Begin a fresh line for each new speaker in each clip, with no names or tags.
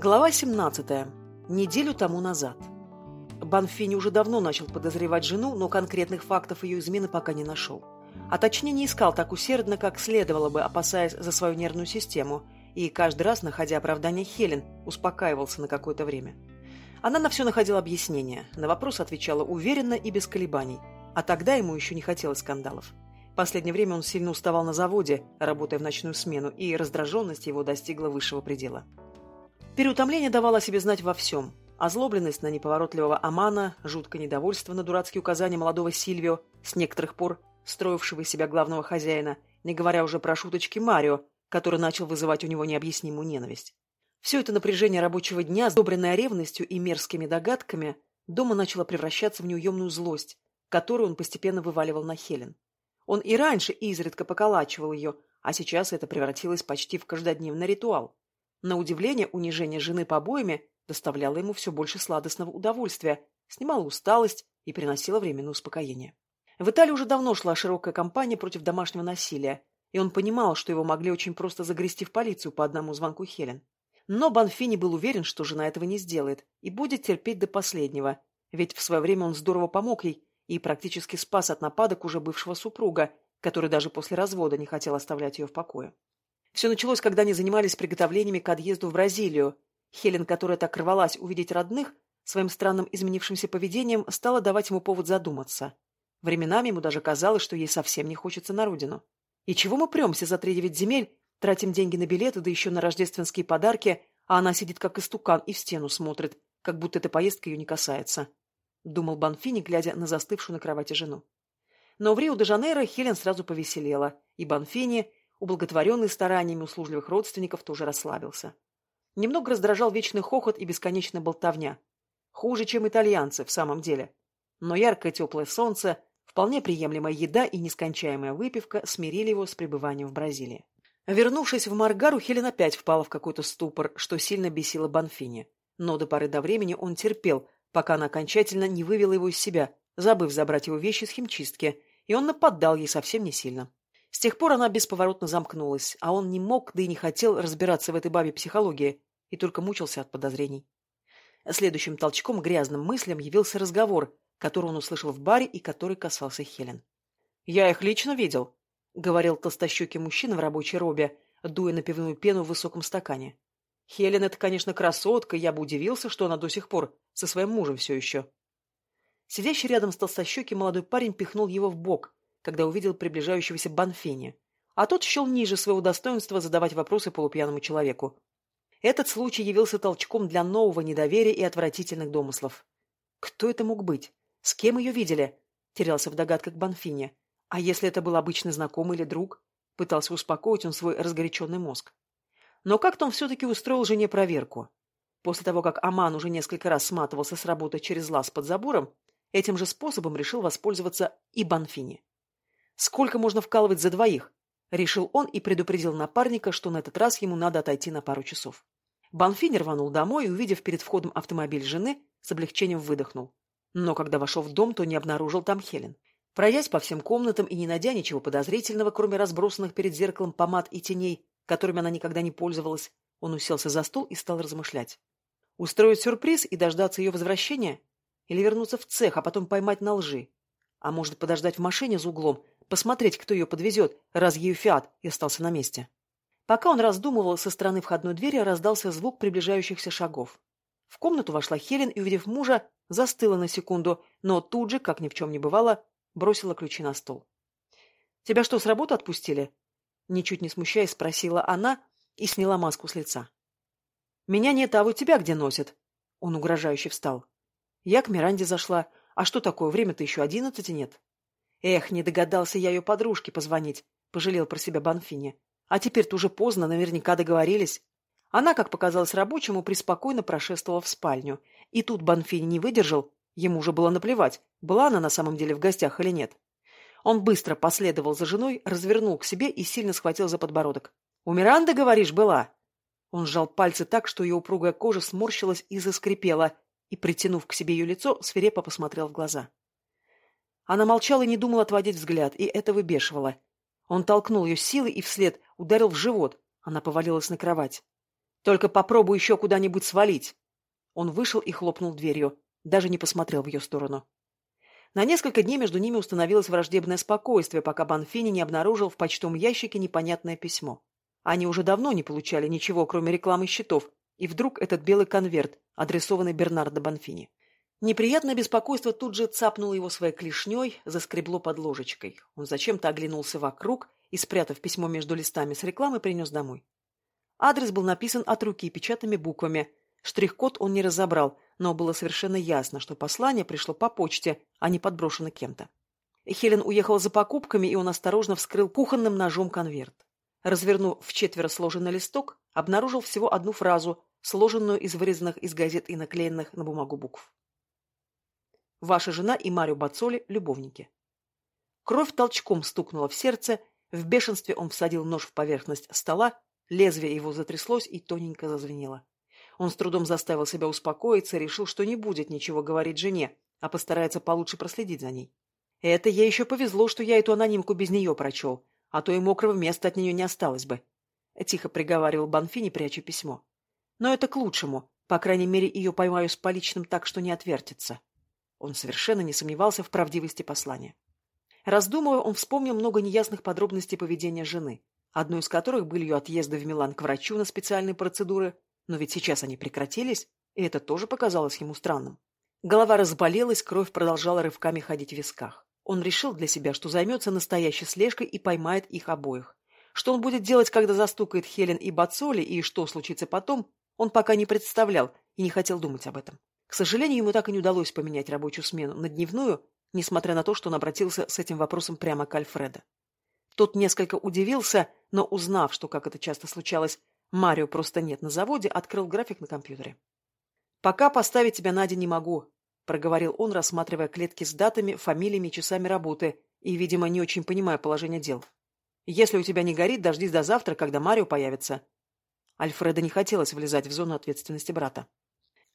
Глава 17. Неделю тому назад. Банфини уже давно начал подозревать жену, но конкретных фактов ее измены пока не нашел. А точнее не искал так усердно, как следовало бы, опасаясь за свою нервную систему, и каждый раз, находя оправдание Хелен, успокаивался на какое-то время. Она на все находила объяснение, на вопрос отвечала уверенно и без колебаний, а тогда ему еще не хотелось скандалов. Последнее время он сильно уставал на заводе, работая в ночную смену, и раздраженность его достигла высшего предела. Переутомление давало себе знать во всем. Озлобленность на неповоротливого Амана, жуткое недовольство на дурацкие указания молодого Сильвио, с некоторых пор строившего из себя главного хозяина, не говоря уже про шуточки Марио, который начал вызывать у него необъяснимую ненависть. Все это напряжение рабочего дня, сдобренное ревностью и мерзкими догадками, дома начало превращаться в неуемную злость, которую он постепенно вываливал на Хелен. Он и раньше изредка поколачивал ее, а сейчас это превратилось почти в каждодневный ритуал. На удивление, унижение жены побоями доставляло ему все больше сладостного удовольствия, снимало усталость и приносило временное успокоение. В Италии уже давно шла широкая кампания против домашнего насилия, и он понимал, что его могли очень просто загрести в полицию по одному звонку Хелен. Но Банфини был уверен, что жена этого не сделает и будет терпеть до последнего, ведь в свое время он здорово помог ей и практически спас от нападок уже бывшего супруга, который даже после развода не хотел оставлять ее в покое. Все началось, когда они занимались приготовлениями к отъезду в Бразилию. Хелен, которая так рвалась увидеть родных, своим странным изменившимся поведением стала давать ему повод задуматься. Временами ему даже казалось, что ей совсем не хочется на родину. И чего мы премся за три девять земель, тратим деньги на билеты, да еще на рождественские подарки, а она сидит как истукан и в стену смотрит, как будто эта поездка ее не касается. Думал Банфини, глядя на застывшую на кровати жену. Но в Рио-де-Жанейро Хелен сразу повеселела, и Банфини, ублаготворенный стараниями услужливых родственников, тоже расслабился. Немного раздражал вечный хохот и бесконечная болтовня. Хуже, чем итальянцы, в самом деле. Но яркое теплое солнце, вполне приемлемая еда и нескончаемая выпивка смирили его с пребыванием в Бразилии. Вернувшись в Маргару, Хелен опять впала в какой-то ступор, что сильно бесило Банфини. Но до поры до времени он терпел, пока она окончательно не вывела его из себя, забыв забрать его вещи с химчистки, и он нападал ей совсем не сильно. С тех пор она бесповоротно замкнулась, а он не мог, да и не хотел разбираться в этой бабе психологии, и только мучился от подозрений. Следующим толчком грязным мыслям явился разговор, который он услышал в баре и который касался Хелен. «Я их лично видел», — говорил толстощекий мужчина в рабочей робе, дуя на пивную пену в высоком стакане. «Хелен — это, конечно, красотка, я бы удивился, что она до сих пор со своим мужем все еще». Сидящий рядом с толстощеким молодой парень пихнул его в бок, когда увидел приближающегося Банфини, а тот счел ниже своего достоинства задавать вопросы полупьяному человеку. Этот случай явился толчком для нового недоверия и отвратительных домыслов. Кто это мог быть? С кем ее видели? Терялся в догадках Банфини. А если это был обычный знакомый или друг? Пытался успокоить он свой разгоряченный мозг. Но как-то он все-таки устроил жене проверку. После того, как Аман уже несколько раз сматывался с работы через лаз под забором, этим же способом решил воспользоваться и Банфини. Сколько можно вкалывать за двоих? Решил он и предупредил напарника, что на этот раз ему надо отойти на пару часов. Банфини рванул домой и, увидев перед входом автомобиль жены, с облегчением выдохнул. Но когда вошел в дом, то не обнаружил там Хелен. Пройдясь по всем комнатам и не найдя ничего подозрительного, кроме разбросанных перед зеркалом помад и теней, которыми она никогда не пользовалась, он уселся за стол и стал размышлять. Устроить сюрприз и дождаться ее возвращения? Или вернуться в цех, а потом поймать на лжи? А может, подождать в машине за углом, посмотреть, кто ее подвезет, раз ее фиат и остался на месте. Пока он раздумывал, со стороны входной двери раздался звук приближающихся шагов. В комнату вошла Хелен и, увидев мужа, застыла на секунду, но тут же, как ни в чем не бывало, бросила ключи на стол. «Тебя что, с работы отпустили?» Ничуть не смущаясь, спросила она и сняла маску с лица. «Меня нет, а вот тебя где носят?» Он угрожающе встал. Я к Миранде зашла. А что такое, время-то еще одиннадцати нет. Эх, не догадался я ее подружке позвонить, пожалел про себя Банфини. А теперь-то уже поздно, наверняка договорились. Она, как показалось рабочему, преспокойно прошествовала в спальню. И тут Банфини не выдержал, ему уже было наплевать, была она на самом деле в гостях или нет. Он быстро последовал за женой, развернул к себе и сильно схватил за подбородок. «У Миранды, говоришь, была?» Он сжал пальцы так, что ее упругая кожа сморщилась и заскрипела, и, притянув к себе ее лицо, свирепо посмотрел в глаза. Она молчала и не думала отводить взгляд, и это выбешивало. Он толкнул ее силой и вслед ударил в живот. Она повалилась на кровать. Только попробуй еще куда-нибудь свалить. Он вышел и хлопнул дверью, даже не посмотрел в ее сторону. На несколько дней между ними установилось враждебное спокойствие, пока Банфини не обнаружил в почтовом ящике непонятное письмо. Они уже давно не получали ничего, кроме рекламы счетов, и вдруг этот белый конверт, адресованный Бернардо Банфини. Неприятное беспокойство тут же цапнуло его своей клешней, заскребло под ложечкой. Он зачем-то оглянулся вокруг и, спрятав письмо между листами с рекламой, принес домой. Адрес был написан от руки печатными буквами. Штрих-код он не разобрал, но было совершенно ясно, что послание пришло по почте, а не подброшено кем-то. Хелен уехала за покупками, и он осторожно вскрыл кухонным ножом конверт. Развернув в четверо сложенный листок, обнаружил всего одну фразу, сложенную из вырезанных из газет и наклеенных на бумагу букв. Ваша жена и Марио Бацоли – любовники. Кровь толчком стукнула в сердце, в бешенстве он всадил нож в поверхность стола, лезвие его затряслось и тоненько зазвенело. Он с трудом заставил себя успокоиться решил, что не будет ничего говорить жене, а постарается получше проследить за ней. Это ей еще повезло, что я эту анонимку без нее прочел, а то и мокрого места от нее не осталось бы. Тихо приговаривал Банфини, пряча письмо. Но это к лучшему. По крайней мере, ее поймаю с поличным так, что не отвертится. Он совершенно не сомневался в правдивости послания. Раздумывая, он вспомнил много неясных подробностей поведения жены, одной из которых были ее отъезды в Милан к врачу на специальные процедуры, но ведь сейчас они прекратились, и это тоже показалось ему странным. Голова разболелась, кровь продолжала рывками ходить в висках. Он решил для себя, что займется настоящей слежкой и поймает их обоих. Что он будет делать, когда застукает Хелен и Бацоли, и что случится потом, он пока не представлял и не хотел думать об этом. К сожалению, ему так и не удалось поменять рабочую смену на дневную, несмотря на то, что он обратился с этим вопросом прямо к Альфреду. Тот несколько удивился, но узнав, что, как это часто случалось, Марио просто нет на заводе, открыл график на компьютере. «Пока поставить тебя на день не могу», — проговорил он, рассматривая клетки с датами, фамилиями и часами работы, и, видимо, не очень понимая положение дел. «Если у тебя не горит, дождись до завтра, когда Марио появится». Альфреда не хотелось влезать в зону ответственности брата.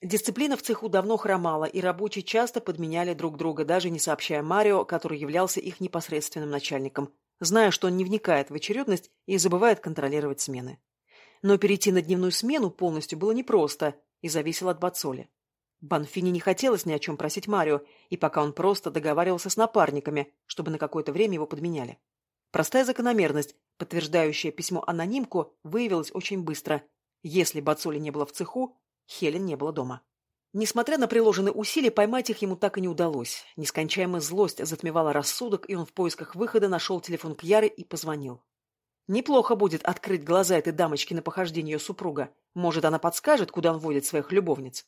Дисциплина в цеху давно хромала, и рабочие часто подменяли друг друга, даже не сообщая Марио, который являлся их непосредственным начальником, зная, что он не вникает в очередность и забывает контролировать смены. Но перейти на дневную смену полностью было непросто и зависело от Бацоли. Банфини не хотелось ни о чем просить Марио, и пока он просто договаривался с напарниками, чтобы на какое-то время его подменяли. Простая закономерность, подтверждающая письмо-анонимку, выявилась очень быстро. Если Бацоли не было в цеху, Хелен не было дома. Несмотря на приложенные усилия, поймать их ему так и не удалось. Нескончаемая злость затмевала рассудок, и он в поисках выхода нашел телефон Кьяры и позвонил. Неплохо будет открыть глаза этой дамочки на похождение ее супруга. Может, она подскажет, куда он водит своих любовниц.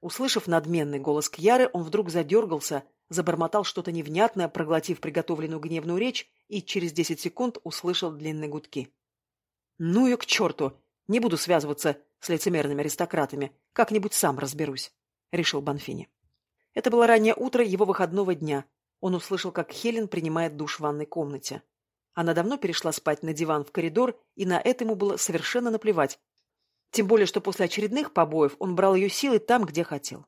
Услышав надменный голос Кьяры, он вдруг задергался, забормотал что-то невнятное, проглотив приготовленную гневную речь, и через десять секунд услышал длинные гудки. «Ну и к черту! Не буду связываться с лицемерными аристократами. Как-нибудь сам разберусь», — решил Банфини. Это было раннее утро его выходного дня. Он услышал, как Хелен принимает душ в ванной комнате. Она давно перешла спать на диван в коридор, и на это ему было совершенно наплевать. Тем более, что после очередных побоев он брал ее силы там, где хотел.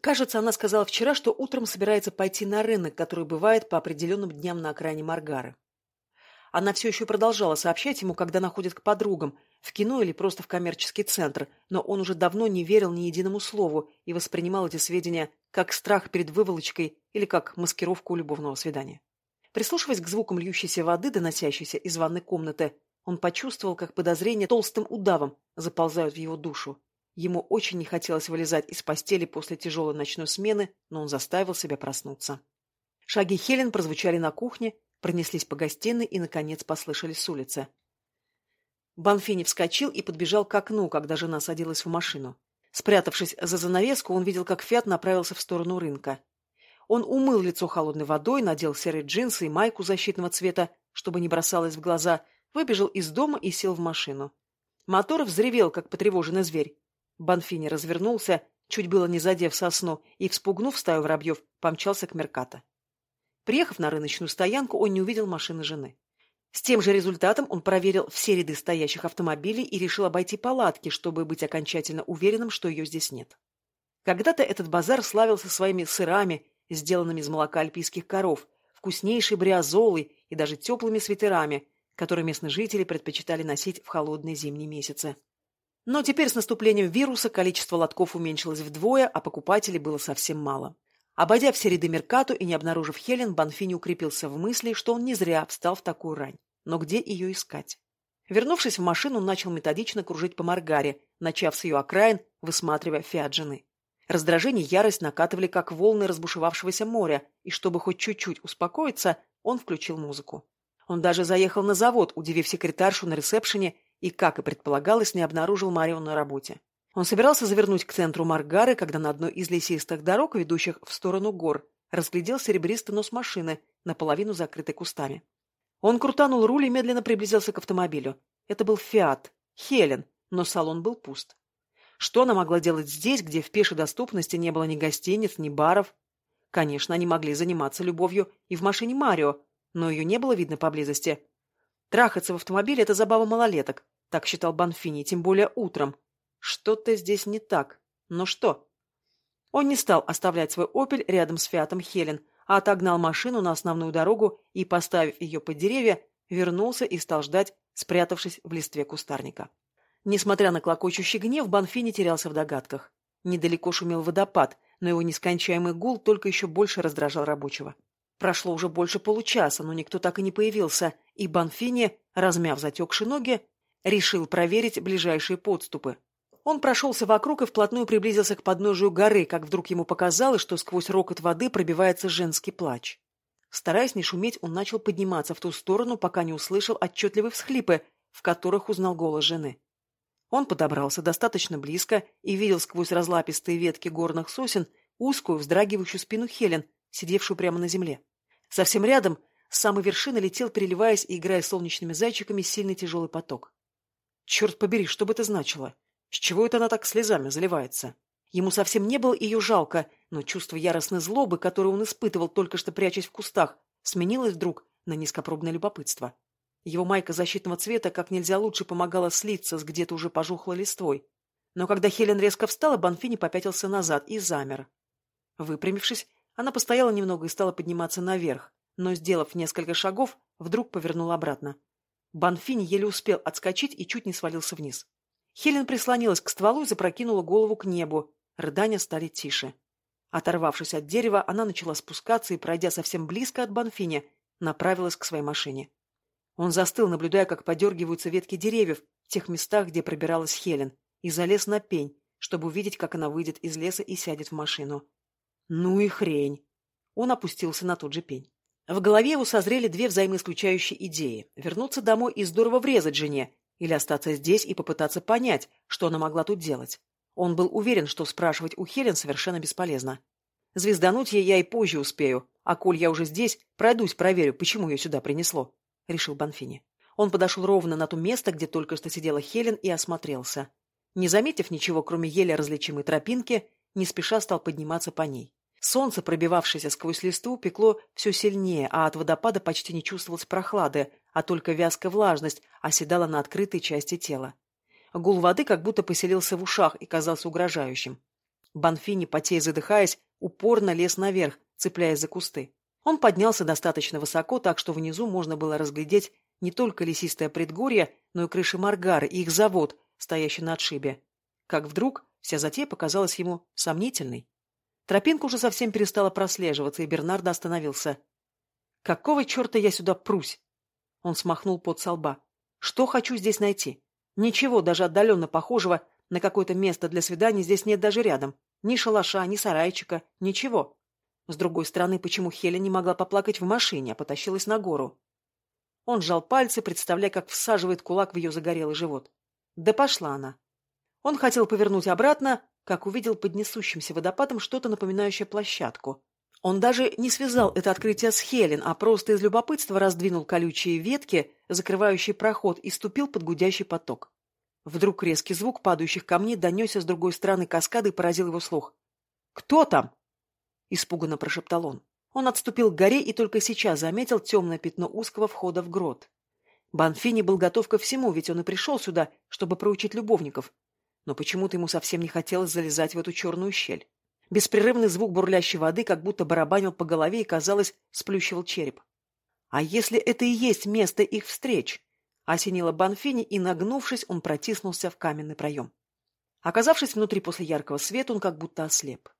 Кажется, она сказала вчера, что утром собирается пойти на рынок, который бывает по определенным дням на окраине Маргары. Она все еще продолжала сообщать ему, когда находит к подругам, в кино или просто в коммерческий центр, но он уже давно не верил ни единому слову и воспринимал эти сведения как страх перед выволочкой или как маскировку любовного свидания. Прислушиваясь к звукам льющейся воды, доносящейся из ванной комнаты, он почувствовал, как подозрения толстым удавом заползают в его душу. Ему очень не хотелось вылезать из постели после тяжелой ночной смены, но он заставил себя проснуться. Шаги Хелен прозвучали на кухне, пронеслись по гостиной и, наконец, послышались с улицы. Банфини вскочил и подбежал к окну, когда жена садилась в машину. Спрятавшись за занавеску, он видел, как Фиат направился в сторону рынка. Он умыл лицо холодной водой, надел серые джинсы и майку защитного цвета, чтобы не бросалось в глаза, выбежал из дома и сел в машину. Мотор взревел, как потревоженный зверь. Банфини развернулся, чуть было не задев сосну, и, вспугнув стаю воробьев, помчался к Мерката. Приехав на рыночную стоянку, он не увидел машины жены. С тем же результатом он проверил все ряды стоящих автомобилей и решил обойти палатки, чтобы быть окончательно уверенным, что ее здесь нет. Когда-то этот базар славился своими сырами, сделанными из молока альпийских коров, вкуснейшей бриозолой и даже теплыми свитерами, которые местные жители предпочитали носить в холодные зимние месяцы. Но теперь с наступлением вируса количество лотков уменьшилось вдвое, а покупателей было совсем мало. Обойдя все ряды Меркату и не обнаружив Хелен, Банфини укрепился в мысли, что он не зря встал в такую рань. Но где ее искать? Вернувшись в машину, начал методично кружить по Маргаре, начав с ее окраин, высматривая фиат жены. Раздражение и ярость накатывали, как волны разбушевавшегося моря, и чтобы хоть чуть-чуть успокоиться, он включил музыку. Он даже заехал на завод, удивив секретаршу на ресепшене, и, как и предполагалось, не обнаружил Марион на работе. Он собирался завернуть к центру Маргары, когда на одной из лесистых дорог, ведущих в сторону гор, разглядел серебристый нос машины, наполовину закрытой кустами. Он крутанул руль и медленно приблизился к автомобилю. Это был «Фиат», Хелен, но салон был пуст. Что она могла делать здесь, где в пешей доступности не было ни гостиниц, ни баров? Конечно, они могли заниматься любовью и в машине Марио, но ее не было видно поблизости. Трахаться в автомобиле — это забава малолеток, так считал Банфини, тем более утром. Что-то здесь не так. Но что? Он не стал оставлять свой «Опель» рядом с «Фиатом Хелен», а отогнал машину на основную дорогу и, поставив ее под деревья, вернулся и стал ждать, спрятавшись в листве кустарника. Несмотря на клокочущий гнев, Банфини терялся в догадках. Недалеко шумел водопад, но его нескончаемый гул только еще больше раздражал рабочего. Прошло уже больше получаса, но никто так и не появился, и Банфини, размяв затекшие ноги, решил проверить ближайшие подступы. Он прошелся вокруг и вплотную приблизился к подножию горы, как вдруг ему показалось, что сквозь рокот воды пробивается женский плач. Стараясь не шуметь, он начал подниматься в ту сторону, пока не услышал отчетливые всхлипы, в которых узнал голос жены. Он подобрался достаточно близко и видел сквозь разлапистые ветки горных сосен узкую, вздрагивающую спину Хелен, сидевшую прямо на земле. Совсем рядом, с самой вершины, летел, переливаясь и играя солнечными зайчиками, сильный тяжелый поток. Черт побери, что бы это значило? С чего это она так слезами заливается? Ему совсем не было ее жалко, но чувство яростной злобы, которое он испытывал, только что прячась в кустах, сменилось вдруг на низкопробное любопытство. Его майка защитного цвета как нельзя лучше помогала слиться с где-то уже пожухлой листвой. Но когда Хелен резко встала, Банфини попятился назад и замер. Выпрямившись, она постояла немного и стала подниматься наверх, но, сделав несколько шагов, вдруг повернула обратно. Банфини еле успел отскочить и чуть не свалился вниз. Хелен прислонилась к стволу и запрокинула голову к небу. Рыдания стали тише. Оторвавшись от дерева, она начала спускаться и, пройдя совсем близко от Банфини, направилась к своей машине. Он застыл, наблюдая, как подергиваются ветки деревьев в тех местах, где пробиралась Хелен, и залез на пень, чтобы увидеть, как она выйдет из леса и сядет в машину. Ну и хрень! Он опустился на тот же пень. В голове его созрели две взаимоисключающие идеи – вернуться домой и здорово врезать жене, или остаться здесь и попытаться понять, что она могла тут делать. Он был уверен, что спрашивать у Хелен совершенно бесполезно. Звездануть ей я и позже успею, а коль я уже здесь, пройдусь, проверю, почему ее сюда принесло, — решил Банфини. Он подошел ровно на то место, где только что сидела Хелен, и осмотрелся. Не заметив ничего, кроме еле различимой тропинки, не спеша стал подниматься по ней. Солнце, пробивавшееся сквозь листву, пекло все сильнее, а от водопада почти не чувствовалось прохлады, а только вязкая влажность оседала на открытой части тела. Гул воды как будто поселился в ушах и казался угрожающим. Банфини, потея задыхаясь, упорно лез наверх, цепляясь за кусты. Он поднялся достаточно высоко, так что внизу можно было разглядеть не только лесистое предгорье, но и крыши Маргары и их завод, стоящий на отшибе. Как вдруг вся затея показалась ему сомнительной. Тропинка уже совсем перестала прослеживаться, и Бернардо остановился. «Какого черта я сюда прусь?» Он смахнул пот со лба. «Что хочу здесь найти? Ничего даже отдаленно похожего на какое-то место для свиданий здесь нет даже рядом. Ни шалаша, ни сарайчика, ничего. С другой стороны, почему Хеля не могла поплакать в машине, а потащилась на гору? Он сжал пальцы, представляя, как всаживает кулак в ее загорелый живот. Да пошла она. Он хотел повернуть обратно, как увидел под несущимся водопадом что-то напоминающее площадку. Он даже не связал это открытие с Хелен, а просто из любопытства раздвинул колючие ветки, закрывающие проход, и ступил под гудящий поток. Вдруг резкий звук падающих камней донесся с другой стороны каскады и поразил его слух. «Кто там?» — испуганно прошептал он. Он отступил к горе и только сейчас заметил темное пятно узкого входа в грот. Банфини был готов ко всему, ведь он и пришел сюда, чтобы проучить любовников но почему-то ему совсем не хотелось залезать в эту черную щель. Беспрерывный звук бурлящей воды как будто барабанил по голове и, казалось, сплющивал череп. А если это и есть место их встреч? Осенило Банфини, и, нагнувшись, он протиснулся в каменный проем. Оказавшись внутри после яркого света, он как будто ослеп.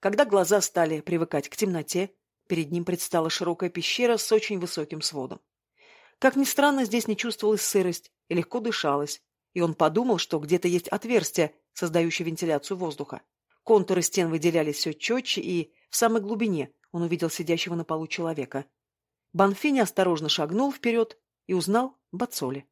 Когда глаза стали привыкать к темноте, перед ним предстала широкая пещера с очень высоким сводом. Как ни странно, здесь не чувствовалась сырость и легко дышалось, и он подумал, что где-то есть отверстие, создающее вентиляцию воздуха. Контуры стен выделялись все четче, и в самой глубине он увидел сидящего на полу человека. Банфини осторожно шагнул вперед и узнал Бацоли.